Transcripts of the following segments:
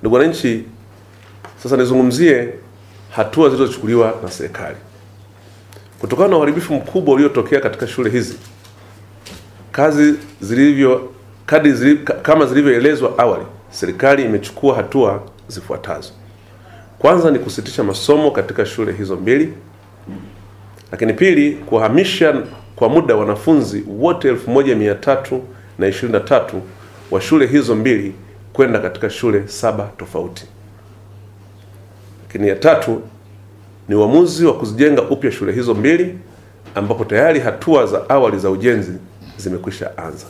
Ndugu wananchi, sasa nizungumzie hatua zilizochukuliwa na serikali kutokana na uharibifu mkubwa uliotokea katika shule hizi. Kazi zilivyo kadi zili, kama zilivyoelezwa awali, serikali imechukua hatua zifuatazo. Kwanza ni kusitisha masomo katika shule hizo mbili, lakini pili, kuhamisha kwa muda wanafunzi wote 1323 wa shule hizo mbili kwenda katika shule saba tofauti. Lakini ya tatu ni uamuzi wa kuzijenga upya shule hizo mbili ambapo tayari hatua za awali za ujenzi zimekwisha anza.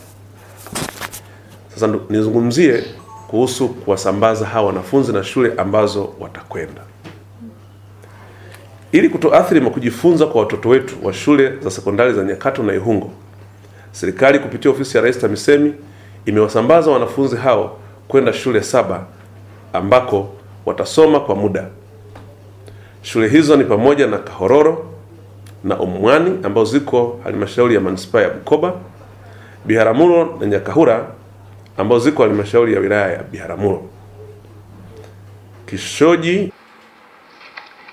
Sasa nizungumzie kuhusu kuwasambaza hawa wanafunzi na shule ambazo watakwenda. Ili kutoathiri kujifunza kwa watoto wetu wa shule za sekondari za Nyakato na Ihungo, serikali kupitia ofisi ya Rais TAMISEMI imewasambaza wanafunzi hao kwenda shule saba ambako watasoma kwa muda. Shule hizo ni pamoja na Kahororo na Umwani ambazo ziko halmashauri ya manispaa ya Bukoba, Biharamulo na Nyakahura ambazo ziko halmashauri ya wilaya ya Biharamulo. Kishoji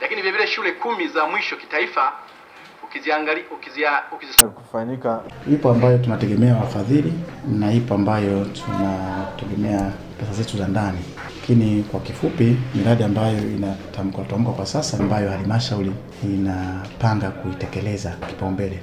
lakini vilevile vile shule kumi za mwisho kitaifa ukiziangalia ukizia, kufanyika. Ipo ambayo tunategemea wafadhili na ipo ambayo tunategemea pesa zetu za ndani, lakini kwa kifupi, miradi ambayo inatamkwa tamkwa kwa sasa ambayo halmashauri inapanga kuitekeleza kipaumbele